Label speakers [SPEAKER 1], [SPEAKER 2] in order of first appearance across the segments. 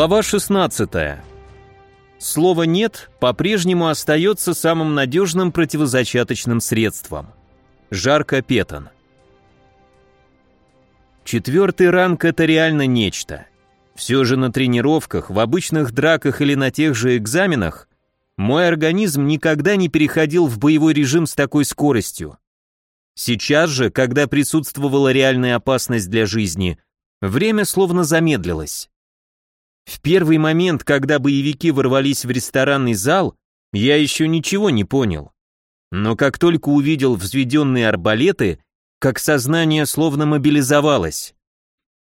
[SPEAKER 1] Глава 16. Слово «нет» по-прежнему остается самым надежным противозачаточным средством. Жарко Петон. Четвертый ранг — это реально нечто. Все же на тренировках, в обычных драках или на тех же экзаменах мой организм никогда не переходил в боевой режим с такой скоростью. Сейчас же, когда присутствовала реальная опасность для жизни, время словно замедлилось. В первый момент, когда боевики ворвались в ресторанный зал, я еще ничего не понял. Но как только увидел взведенные арбалеты, как сознание словно мобилизовалось.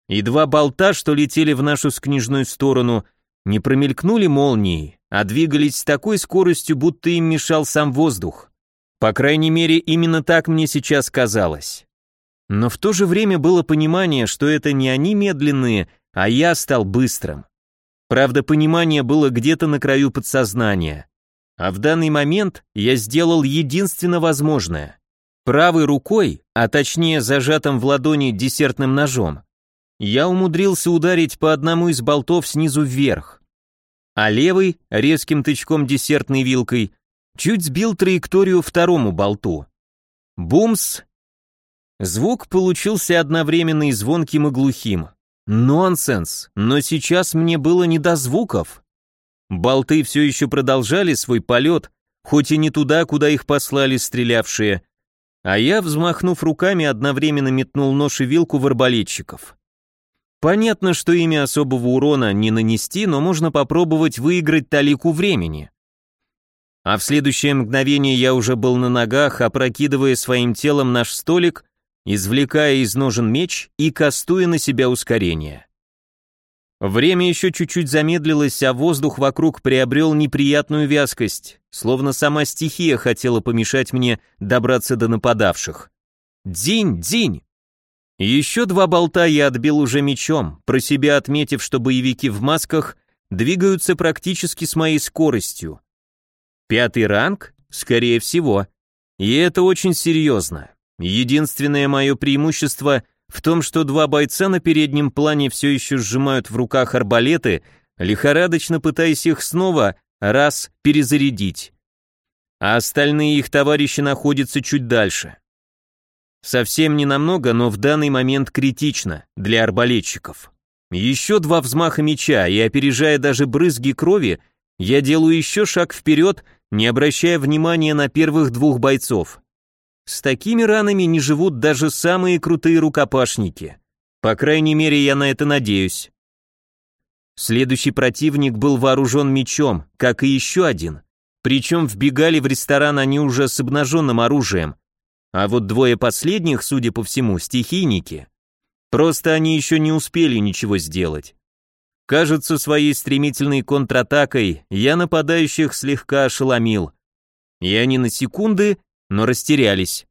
[SPEAKER 1] И два болта, что летели в нашу с книжную сторону, не промелькнули молнией, а двигались с такой скоростью, будто им мешал сам воздух. По крайней мере, именно так мне сейчас казалось. Но в то же время было понимание, что это не они медленные, а я стал быстрым. Правда, понимание было где-то на краю подсознания. А в данный момент я сделал единственно возможное. Правой рукой, а точнее зажатым в ладони десертным ножом, я умудрился ударить по одному из болтов снизу вверх. А левый, резким тычком десертной вилкой, чуть сбил траекторию второму болту. Бумс! Звук получился одновременно и звонким, и глухим. Нонсенс, но сейчас мне было не до звуков. Болты все еще продолжали свой полет, хоть и не туда, куда их послали стрелявшие, а я, взмахнув руками, одновременно метнул нож и вилку в арбалетчиков. Понятно, что ими особого урона не нанести, но можно попробовать выиграть талику времени. А в следующее мгновение я уже был на ногах, опрокидывая своим телом наш столик извлекая из ножен меч и кастуя на себя ускорение. Время еще чуть-чуть замедлилось, а воздух вокруг приобрел неприятную вязкость, словно сама стихия хотела помешать мне добраться до нападавших. Дзинь, дзинь! Еще два болта я отбил уже мечом, про себя отметив, что боевики в масках двигаются практически с моей скоростью. Пятый ранг? Скорее всего. И это очень серьезно. Единственное мое преимущество в том, что два бойца на переднем плане все еще сжимают в руках арбалеты, лихорадочно пытаясь их снова раз перезарядить. А остальные их товарищи находятся чуть дальше. Совсем не намного, но в данный момент критично для арбалетчиков. Еще два взмаха меча, и опережая даже брызги крови, я делаю еще шаг вперед, не обращая внимания на первых двух бойцов. С такими ранами не живут даже самые крутые рукопашники. По крайней мере, я на это надеюсь. Следующий противник был вооружен мечом, как и еще один. Причем вбегали в ресторан они уже с обнаженным оружием. А вот двое последних, судя по всему, стихийники. Просто они еще не успели ничего сделать. Кажется, своей стремительной контратакой я нападающих слегка ошеломил. И они на секунды но растерялись.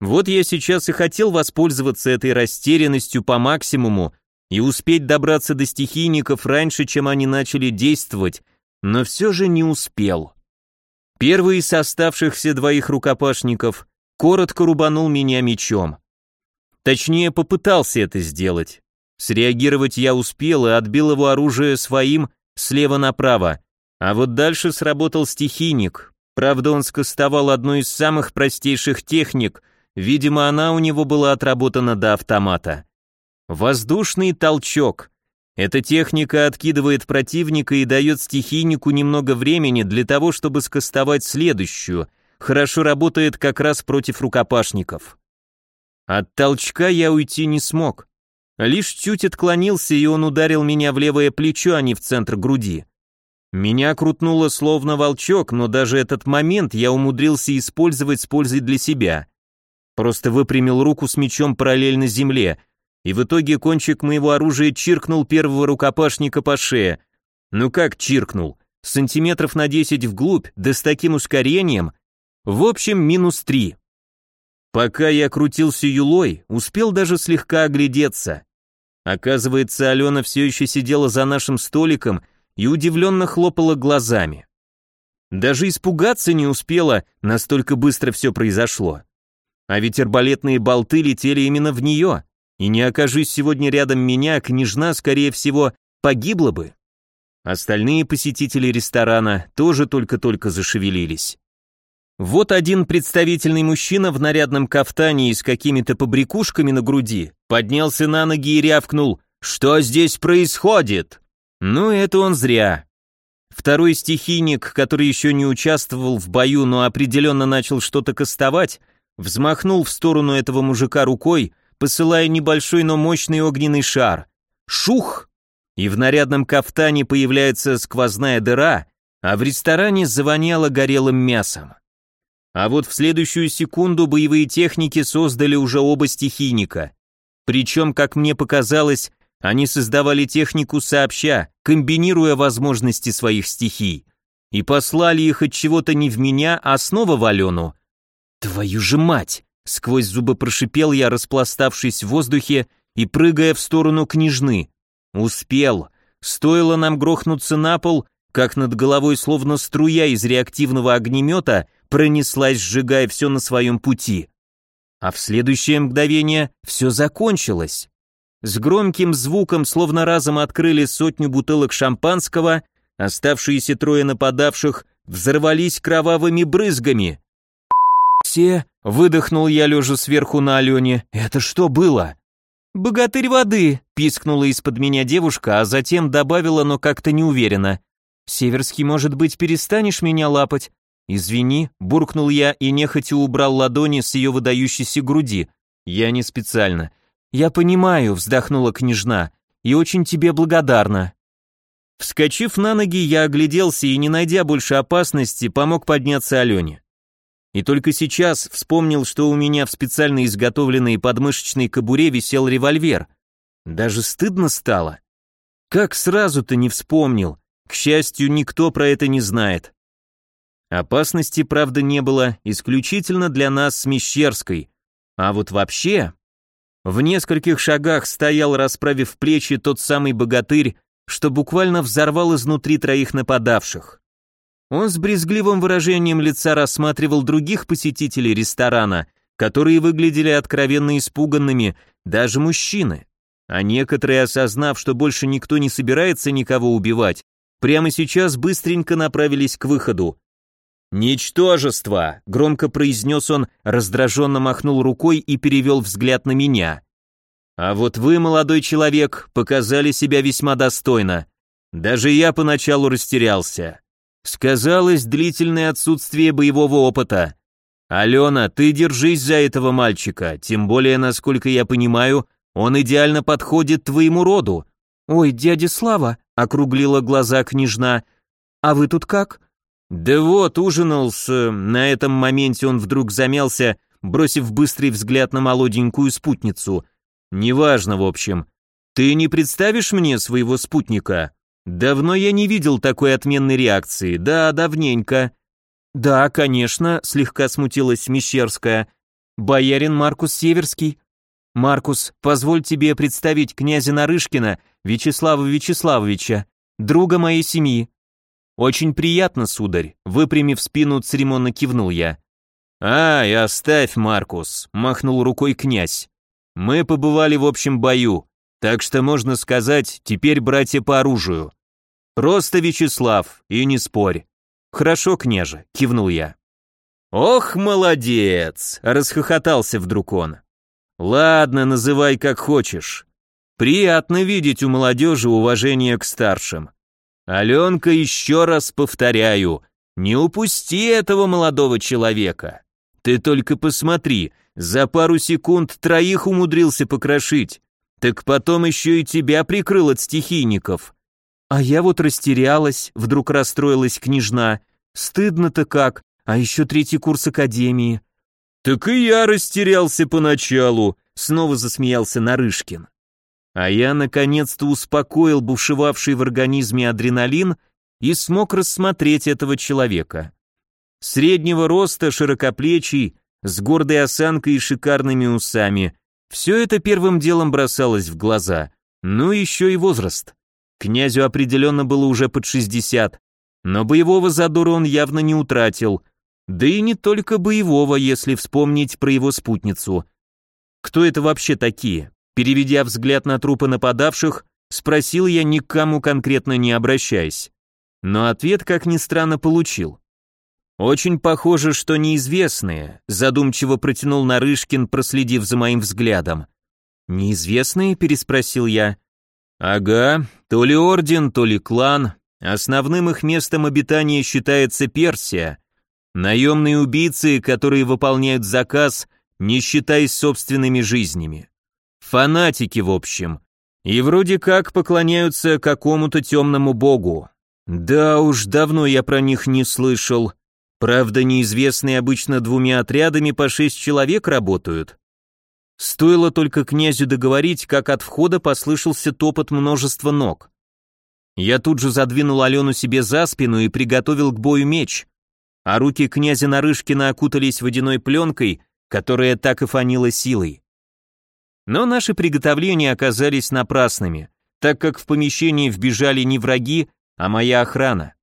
[SPEAKER 1] Вот я сейчас и хотел воспользоваться этой растерянностью по максимуму и успеть добраться до стихийников раньше, чем они начали действовать, но все же не успел. Первый из оставшихся двоих рукопашников коротко рубанул меня мечом. Точнее, попытался это сделать. Среагировать я успел и отбил его оружие своим слева направо, а вот дальше сработал стихийник, Правда, он скостовал одну из самых простейших техник, видимо, она у него была отработана до автомата. Воздушный толчок. Эта техника откидывает противника и дает стихийнику немного времени для того, чтобы скостовать следующую. Хорошо работает как раз против рукопашников. От толчка я уйти не смог. Лишь чуть отклонился, и он ударил меня в левое плечо, а не в центр груди. Меня крутнуло словно волчок, но даже этот момент я умудрился использовать с пользой для себя. Просто выпрямил руку с мечом параллельно земле, и в итоге кончик моего оружия чиркнул первого рукопашника по шее. Ну как чиркнул? Сантиметров на 10 вглубь, да с таким ускорением. В общем, минус три. Пока я крутился юлой, успел даже слегка оглядеться. Оказывается, Алена все еще сидела за нашим столиком и удивленно хлопала глазами. Даже испугаться не успела, настолько быстро все произошло. А ведь арбалетные болты летели именно в нее, и не окажись сегодня рядом меня, княжна, скорее всего, погибла бы. Остальные посетители ресторана тоже только-только зашевелились. Вот один представительный мужчина в нарядном кафтане и с какими-то побрякушками на груди поднялся на ноги и рявкнул «Что здесь происходит?» Ну, это он зря. Второй стихийник, который еще не участвовал в бою, но определенно начал что-то кастовать, взмахнул в сторону этого мужика рукой, посылая небольшой, но мощный огненный шар. Шух! И в нарядном кафтане появляется сквозная дыра, а в ресторане завоняло горелым мясом. А вот в следующую секунду боевые техники создали уже оба стихийника. Причем, как мне показалось, они создавали технику сообща, комбинируя возможности своих стихий. И послали их от чего-то не в меня, а снова в Алену. «Твою же мать!» — сквозь зубы прошипел я, распластавшись в воздухе и прыгая в сторону княжны. Успел. Стоило нам грохнуться на пол, как над головой словно струя из реактивного огнемета пронеслась, сжигая все на своем пути. А в следующее мгновение все закончилось. С громким звуком, словно разом открыли сотню бутылок шампанского, оставшиеся трое нападавших взорвались кровавыми брызгами. «Все!» — выдохнул я, лежа сверху на Алене. «Это что было?» «Богатырь воды!» — пискнула из-под меня девушка, а затем добавила, но как-то неуверенно. «Северский, может быть, перестанешь меня лапать?» «Извини», — буркнул я и нехотя убрал ладони с ее выдающейся груди. «Я не специально. «Я понимаю», — вздохнула княжна, — «и очень тебе благодарна». Вскочив на ноги, я огляделся и, не найдя больше опасности, помог подняться Алене. И только сейчас вспомнил, что у меня в специально изготовленной подмышечной кобуре висел револьвер. Даже стыдно стало. Как сразу-то не вспомнил. К счастью, никто про это не знает. Опасности, правда, не было, исключительно для нас с Мещерской. А вот вообще... В нескольких шагах стоял, расправив плечи, тот самый богатырь, что буквально взорвал изнутри троих нападавших. Он с брезгливым выражением лица рассматривал других посетителей ресторана, которые выглядели откровенно испуганными, даже мужчины. А некоторые, осознав, что больше никто не собирается никого убивать, прямо сейчас быстренько направились к выходу. «Ничтожество!» — громко произнес он, раздраженно махнул рукой и перевел взгляд на меня. «А вот вы, молодой человек, показали себя весьма достойно. Даже я поначалу растерялся. Сказалось длительное отсутствие боевого опыта. Алена, ты держись за этого мальчика, тем более, насколько я понимаю, он идеально подходит твоему роду». «Ой, дядя Слава», — округлила глаза княжна, — «а вы тут как?» Да вот, ужинал с... На этом моменте он вдруг замялся, бросив быстрый взгляд на молоденькую спутницу. Неважно, в общем. Ты не представишь мне своего спутника? Давно я не видел такой отменной реакции. Да, давненько. Да, конечно, слегка смутилась Мещерская. Боярин Маркус Северский. Маркус, позволь тебе представить князя Нарышкина Вячеслава Вячеславовича, друга моей семьи. «Очень приятно, сударь», — выпрямив спину, церемонно кивнул я. «Ай, оставь, Маркус», — махнул рукой князь. «Мы побывали в общем бою, так что можно сказать, теперь братья по оружию. Просто Вячеслав, и не спорь». «Хорошо, княже», — кивнул я. «Ох, молодец!» — расхохотался вдруг он. «Ладно, называй как хочешь. Приятно видеть у молодежи уважение к старшим. Аленка, еще раз повторяю, не упусти этого молодого человека. Ты только посмотри, за пару секунд троих умудрился покрошить, так потом еще и тебя прикрыл от стихийников. А я вот растерялась, вдруг расстроилась княжна. Стыдно-то как, а еще третий курс академии. Так и я растерялся поначалу, снова засмеялся Нарышкин. А я наконец-то успокоил бушевавший в организме адреналин и смог рассмотреть этого человека. Среднего роста, широкоплечий, с гордой осанкой и шикарными усами. Все это первым делом бросалось в глаза. Ну еще и возраст. Князю определенно было уже под 60, но боевого задора он явно не утратил. Да и не только боевого, если вспомнить про его спутницу. Кто это вообще такие? Переведя взгляд на трупы нападавших, Спросил я, ни к кому конкретно не обращаясь. Но ответ, как ни странно, получил. «Очень похоже, что неизвестные», задумчиво протянул Нарышкин, проследив за моим взглядом. «Неизвестные?» – переспросил я. «Ага, то ли орден, то ли клан. Основным их местом обитания считается Персия. Наемные убийцы, которые выполняют заказ, не считаясь собственными жизнями. Фанатики, в общем. И вроде как поклоняются какому-то темному богу. Да уж, давно я про них не слышал. Правда, неизвестные обычно двумя отрядами по шесть человек работают. Стоило только князю договорить, как от входа послышался топот множества ног. Я тут же задвинул Алену себе за спину и приготовил к бою меч, а руки князя Нарышкина окутались водяной пленкой, которая так и фанила силой. Но наши приготовления оказались напрасными, так как в помещении вбежали не враги, а моя охрана.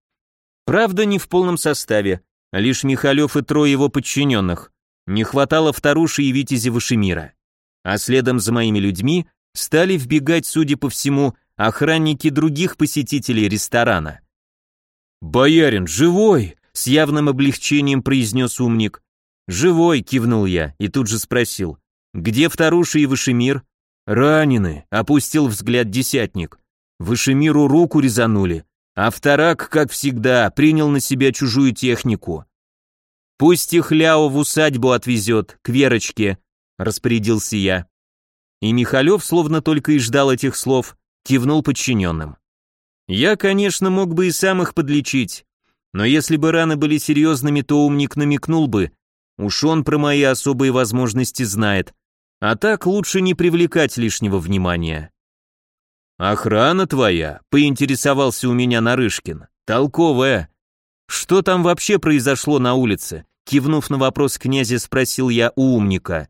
[SPEAKER 1] Правда, не в полном составе, лишь Михалев и трое его подчиненных. Не хватало вторуши и витязи Вашемира а следом за моими людьми стали вбегать, судя по всему, охранники других посетителей ресторана. «Боярин, живой!» — с явным облегчением произнес умник. «Живой!» — кивнул я и тут же спросил. «Где Вторуша и Вышемир?» «Ранены!» — опустил взгляд десятник. Вышемиру руку резанули, а Вторак, как всегда, принял на себя чужую технику. «Пусть их Ляо в усадьбу отвезет, к Верочке», распорядился я. И Михалев, словно только и ждал этих слов, кивнул подчиненным. Я, конечно, мог бы и сам их подлечить, но если бы раны были серьезными, то умник намекнул бы, уж он про мои особые возможности знает, а так лучше не привлекать лишнего внимания. «Охрана твоя», — поинтересовался у меня Нарышкин, — «толковая. Что там вообще произошло на улице?» Кивнув на вопрос князя, спросил я у умника.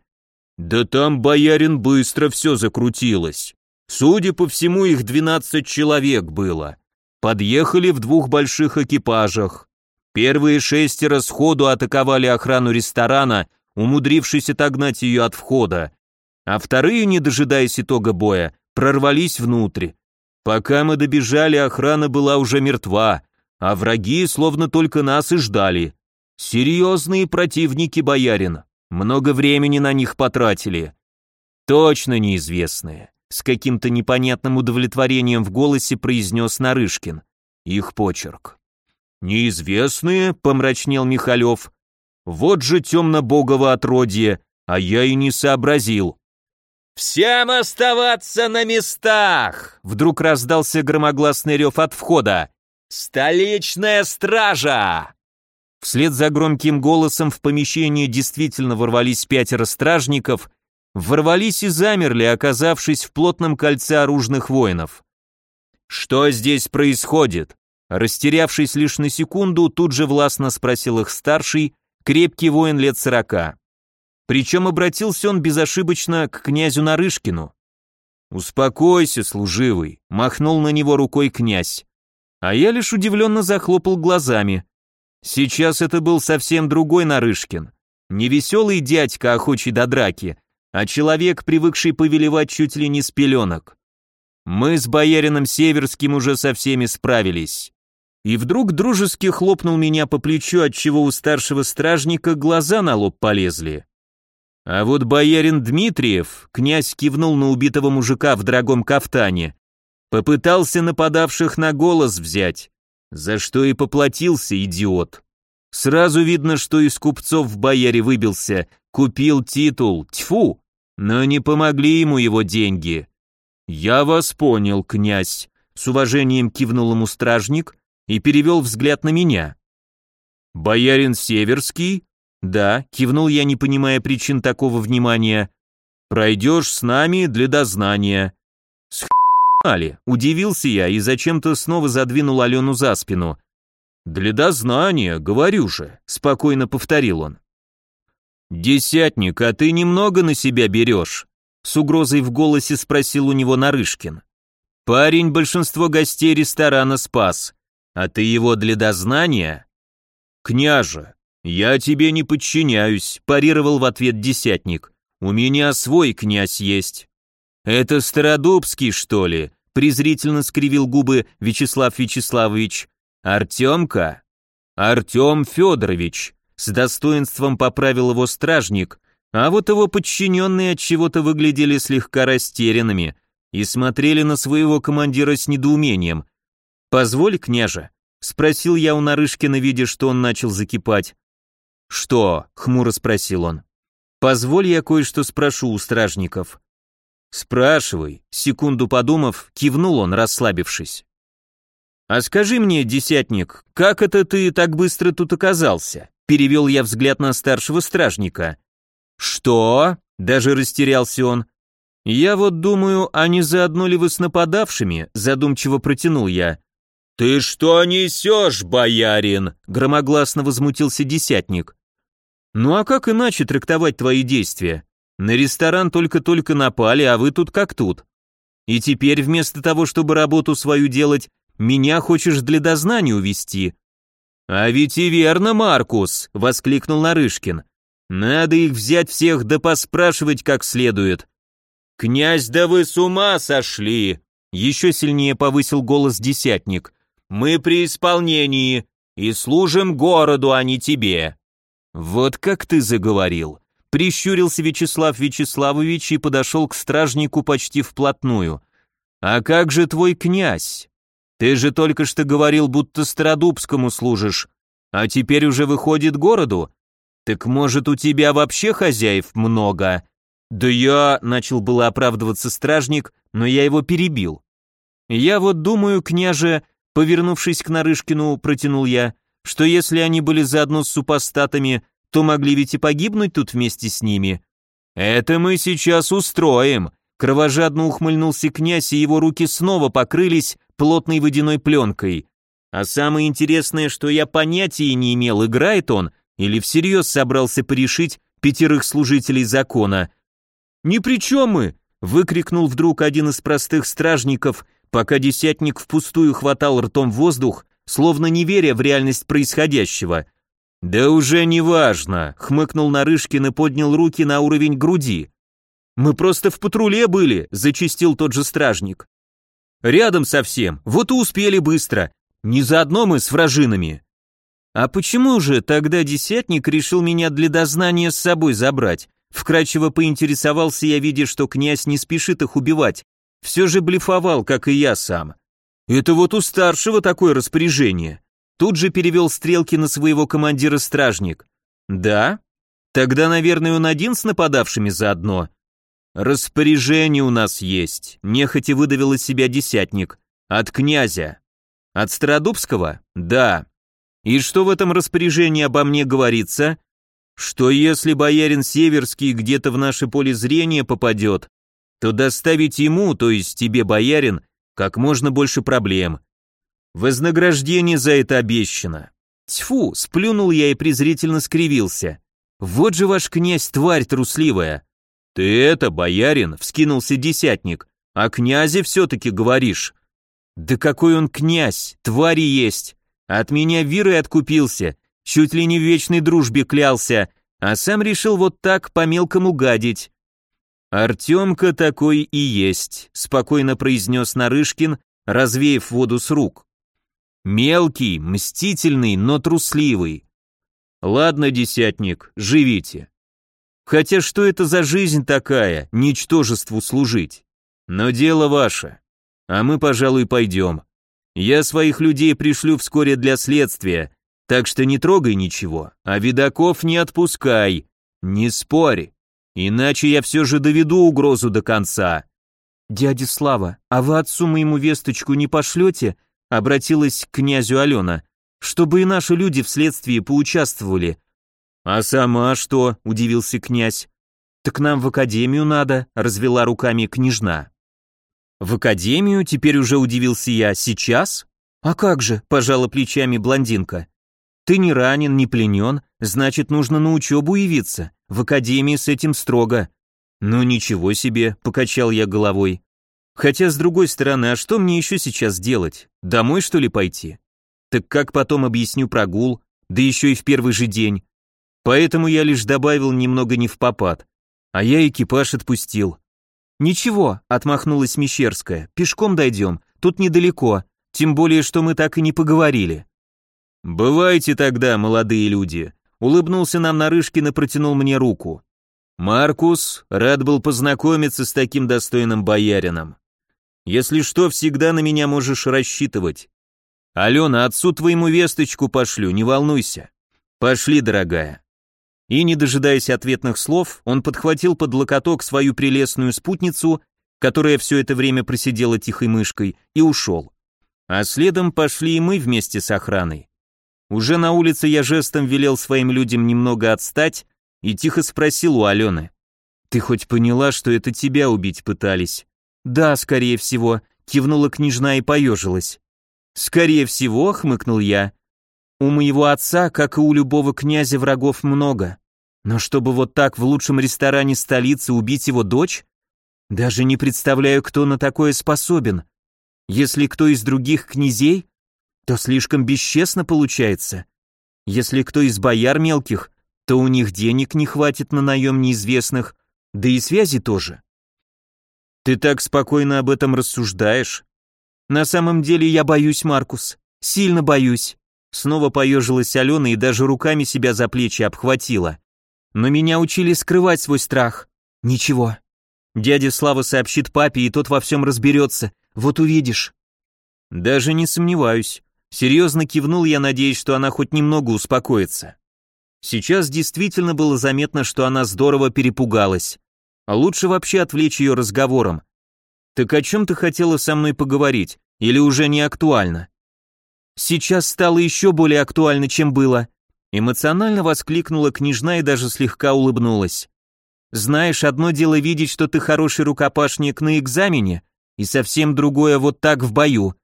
[SPEAKER 1] Да там, боярин, быстро все закрутилось. Судя по всему, их двенадцать человек было. Подъехали в двух больших экипажах. Первые шестеро сходу атаковали охрану ресторана, умудрившись отогнать ее от входа, а вторые, не дожидаясь итога боя, прорвались внутрь. Пока мы добежали, охрана была уже мертва, а враги словно только нас и ждали. Серьезные противники боярина. Много времени на них потратили. Точно неизвестные. С каким-то непонятным удовлетворением в голосе произнес Нарышкин. Их почерк. «Неизвестные?» — помрачнел Михалев. «Вот же темно-богово отродье, а я и не сообразил». «Всем оставаться на местах!» Вдруг раздался громогласный рев от входа. «Столичная стража!» Вслед за громким голосом в помещение действительно ворвались пятеро стражников, ворвались и замерли, оказавшись в плотном кольце оружных воинов. «Что здесь происходит?» Растерявшись лишь на секунду, тут же властно спросил их старший, крепкий воин лет сорока. Причем обратился он безошибочно к князю Нарышкину. «Успокойся, служивый», — махнул на него рукой князь. А я лишь удивленно захлопал глазами. Сейчас это был совсем другой Нарышкин. Не веселый дядька, охочий до драки, а человек, привыкший повелевать чуть ли не с пеленок. Мы с боярином Северским уже со всеми справились. И вдруг дружески хлопнул меня по плечу, отчего у старшего стражника глаза на лоб полезли. А вот боярин Дмитриев, князь кивнул на убитого мужика в дорогом кафтане, попытался нападавших на голос взять, за что и поплатился, идиот. Сразу видно, что из купцов в бояре выбился, купил титул, тьфу, но не помогли ему его деньги. «Я вас понял, князь», — с уважением кивнул ему стражник и перевел взгляд на меня. «Боярин Северский?» «Да», — кивнул я, не понимая причин такого внимания. «Пройдешь с нами для дознания». «С Али, удивился я и зачем-то снова задвинул Алену за спину. «Для дознания, говорю же», — спокойно повторил он. «Десятник, а ты немного на себя берешь?» С угрозой в голосе спросил у него Нарышкин. «Парень большинство гостей ресторана спас, а ты его для дознания?» «Княже, я тебе не подчиняюсь», парировал в ответ десятник. «У меня свой князь есть». «Это Стародубский, что ли?» презрительно скривил губы Вячеслав Вячеславович. Артемка? Артем Федорович. С достоинством поправил его стражник, а вот его подчиненные от чего-то выглядели слегка растерянными и смотрели на своего командира с недоумением. «Позволь, княже», — спросил я у Нарышкина, видя, что он начал закипать. «Что?» — хмуро спросил он. «Позволь, я кое-что спрошу у стражников». «Спрашивай», — секунду подумав, кивнул он, расслабившись. «А скажи мне, десятник, как это ты так быстро тут оказался?» Перевел я взгляд на старшего стражника. «Что?» — даже растерялся он. «Я вот думаю, а не заодно ли вы с нападавшими?» — задумчиво протянул я. «Ты что несешь, боярин?» — громогласно возмутился десятник. «Ну а как иначе трактовать твои действия? На ресторан только-только напали, а вы тут как тут. И теперь вместо того, чтобы работу свою делать, меня хочешь для дознания увести. А ведь и верно, Маркус, воскликнул Нарышкин. Надо их взять всех да поспрашивать как следует. Князь, да вы с ума сошли! Еще сильнее повысил голос десятник. Мы при исполнении и служим городу, а не тебе. Вот как ты заговорил. Прищурился Вячеслав Вячеславович и подошел к стражнику почти вплотную. «А как же твой князь? Ты же только что говорил, будто Стародубскому служишь, а теперь уже выходит городу? Так может, у тебя вообще хозяев много?» «Да я...» — начал было оправдываться стражник, но я его перебил. «Я вот думаю, княже...» — повернувшись к Нарышкину, протянул я, что если они были заодно с супостатами, то могли ведь и погибнуть тут вместе с ними. Это мы сейчас устроим. Кровожадно ухмыльнулся князь, и его руки снова покрылись плотной водяной пленкой. А самое интересное, что я понятия не имел, играет он или всерьез собрался порешить пятерых служителей закона. «Ни при чем мы!» — выкрикнул вдруг один из простых стражников, пока десятник впустую хватал ртом воздух, словно не веря в реальность происходящего — «Да уже не важно», — хмыкнул Нарышкин и поднял руки на уровень груди. «Мы просто в патруле были», — зачистил тот же стражник. «Рядом совсем, вот и успели быстро. Не заодно мы с вражинами». «А почему же тогда десятник решил меня для дознания с собой забрать?» Вкрадчиво поинтересовался я, видя, что князь не спешит их убивать. Все же блефовал, как и я сам. «Это вот у старшего такое распоряжение. Тут же перевел стрелки на своего командира стражник. «Да? Тогда, наверное, он один с нападавшими заодно?» «Распоряжение у нас есть», — нехотя выдавил из себя десятник. «От князя». «От Стародубского?» «Да». «И что в этом распоряжении обо мне говорится?» «Что если боярин Северский где-то в наше поле зрения попадет, то доставить ему, то есть тебе, боярин, как можно больше проблем. Вознаграждение за это обещано. Тьфу, сплюнул я и презрительно скривился. Вот же ваш князь тварь трусливая. Ты это, боярин, вскинулся десятник, а князе все-таки говоришь. Да какой он князь, твари есть. От меня вирой откупился, чуть ли не в вечной дружбе клялся, а сам решил вот так по-мелкому гадить. «Артемка такой и есть», — спокойно произнес Нарышкин, развеяв воду с рук. Мелкий, мстительный, но трусливый. Ладно, десятник, живите. Хотя что это за жизнь такая, ничтожеству служить? Но дело ваше. А мы, пожалуй, пойдем. Я своих людей пришлю вскоре для следствия, так что не трогай ничего, а видаков не отпускай, не спорь, иначе я все же доведу угрозу до конца. Дядя Слава, а вы отцу моему весточку не пошлете? обратилась к князю Алена, чтобы и наши люди вследствие поучаствовали. А сама что? удивился князь. Так нам в академию надо, развела руками княжна. В академию теперь уже удивился я. Сейчас? А как же? пожала плечами блондинка. Ты не ранен, не пленен, значит, нужно на учебу явиться. В академии с этим строго. Ну ничего себе, покачал я головой. Хотя, с другой стороны, а что мне еще сейчас делать? Домой, что ли, пойти? Так как потом объясню прогул, да еще и в первый же день? Поэтому я лишь добавил немного не в попад, а я экипаж отпустил. «Ничего», — отмахнулась Мещерская, — «пешком дойдем, тут недалеко, тем более, что мы так и не поговорили». «Бывайте тогда, молодые люди», — улыбнулся нам Нарышкин и протянул мне руку. «Маркус, рад был познакомиться с таким достойным боярином. Если что, всегда на меня можешь рассчитывать. Алена, отцу твоему весточку пошлю, не волнуйся. Пошли, дорогая». И, не дожидаясь ответных слов, он подхватил под локоток свою прелестную спутницу, которая все это время просидела тихой мышкой, и ушел. А следом пошли и мы вместе с охраной. Уже на улице я жестом велел своим людям немного отстать и тихо спросил у Алены. «Ты хоть поняла, что это тебя убить пытались?» «Да, скорее всего», — кивнула княжна и поежилась. «Скорее всего», — хмыкнул я. «У моего отца, как и у любого князя, врагов много. Но чтобы вот так в лучшем ресторане столицы убить его дочь? Даже не представляю, кто на такое способен. Если кто из других князей, то слишком бесчестно получается. Если кто из бояр мелких, то у них денег не хватит на наем неизвестных, да и связи тоже. Ты так спокойно об этом рассуждаешь? На самом деле я боюсь, Маркус, сильно боюсь. Снова поежилась Алена и даже руками себя за плечи обхватила. Но меня учили скрывать свой страх. Ничего. Дядя Слава сообщит папе, и тот во всем разберется. Вот увидишь. Даже не сомневаюсь. Серьезно кивнул я, надеясь, что она хоть немного успокоится. Сейчас действительно было заметно, что она здорово перепугалась. А лучше вообще отвлечь ее разговором. Так о чем ты хотела со мной поговорить? Или уже не актуально? Сейчас стало еще более актуально, чем было. Эмоционально воскликнула княжна и даже слегка улыбнулась. Знаешь, одно дело видеть, что ты хороший рукопашник на экзамене, и совсем другое вот так в бою.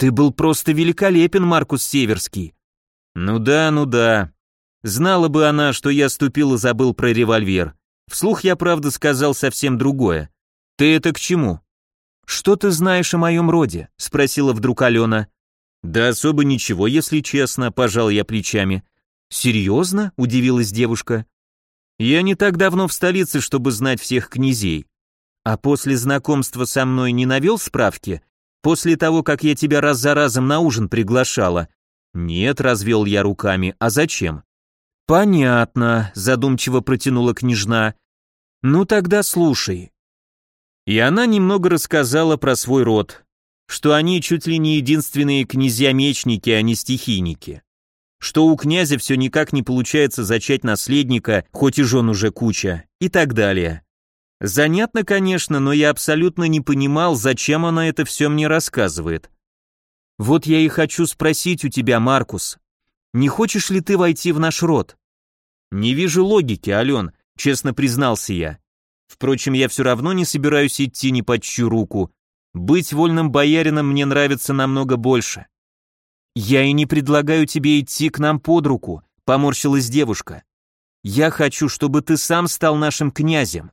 [SPEAKER 1] Ты был просто великолепен, Маркус Северский. Ну да, ну да. Знала бы она, что я ступил и забыл про револьвер. Вслух я, правда, сказал совсем другое. Ты это к чему? Что ты знаешь о моем роде? Спросила вдруг Алена. Да особо ничего, если честно, пожал я плечами. «Серьезно?» – удивилась девушка. «Я не так давно в столице, чтобы знать всех князей. А после знакомства со мной не навел справки? После того, как я тебя раз за разом на ужин приглашала?» «Нет», – развел я руками, – «а зачем?» «Понятно», – задумчиво протянула княжна. «Ну тогда слушай». И она немного рассказала про свой род, что они чуть ли не единственные князья-мечники, а не стихийники что у князя все никак не получается зачать наследника, хоть и жен уже куча, и так далее. Занятно, конечно, но я абсолютно не понимал, зачем она это все мне рассказывает. Вот я и хочу спросить у тебя, Маркус, не хочешь ли ты войти в наш род? Не вижу логики, Ален, честно признался я. Впрочем, я все равно не собираюсь идти ни под чью руку. Быть вольным боярином мне нравится намного больше. «Я и не предлагаю тебе идти к нам под руку», — поморщилась девушка. «Я хочу, чтобы ты сам стал нашим князем».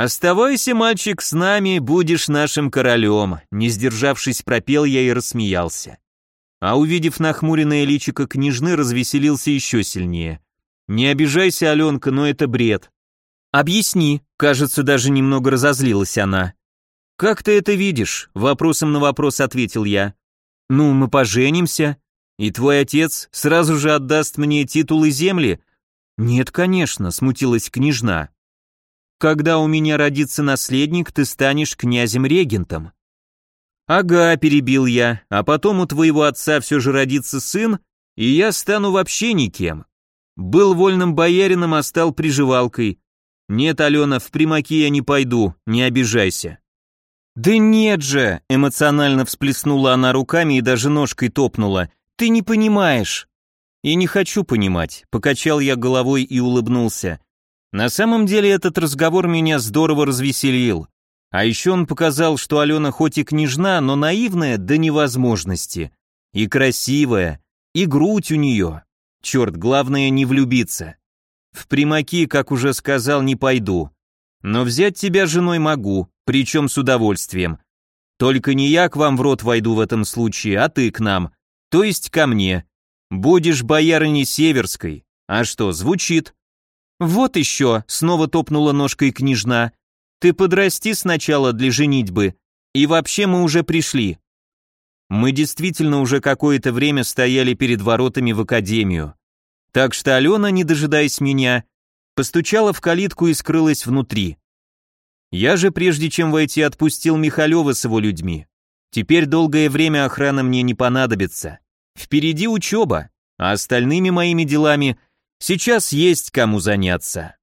[SPEAKER 1] «Оставайся, мальчик, с нами, будешь нашим королем», — не сдержавшись, пропел я и рассмеялся. А увидев нахмуренное личико княжны, развеселился еще сильнее. «Не обижайся, Аленка, но это бред». «Объясни», — кажется, даже немного разозлилась она. «Как ты это видишь?» — вопросом на вопрос ответил я. «Ну, мы поженимся, и твой отец сразу же отдаст мне титулы земли?» «Нет, конечно», — смутилась княжна. «Когда у меня родится наследник, ты станешь князем-регентом». «Ага», — перебил я, «а потом у твоего отца все же родится сын, и я стану вообще никем. Был вольным боярином, а стал приживалкой. Нет, Алена, в примаки я не пойду, не обижайся». «Да нет же!» — эмоционально всплеснула она руками и даже ножкой топнула. «Ты не понимаешь!» «И не хочу понимать», — покачал я головой и улыбнулся. На самом деле этот разговор меня здорово развеселил. А еще он показал, что Алена хоть и княжна, но наивная до невозможности. И красивая, и грудь у нее. Черт, главное не влюбиться. В примаки, как уже сказал, не пойду. Но взять тебя женой могу, причем с удовольствием. Только не я к вам в рот войду в этом случае, а ты к нам, то есть ко мне. Будешь боярыней Северской. А что, звучит? Вот еще, снова топнула ножкой княжна. Ты подрасти сначала для женитьбы, и вообще мы уже пришли. Мы действительно уже какое-то время стояли перед воротами в академию. Так что Алена, не дожидаясь меня, постучала в калитку и скрылась внутри. Я же, прежде чем войти, отпустил Михалева с его людьми. Теперь долгое время охрана мне не понадобится. Впереди учеба, а остальными моими делами сейчас есть кому заняться.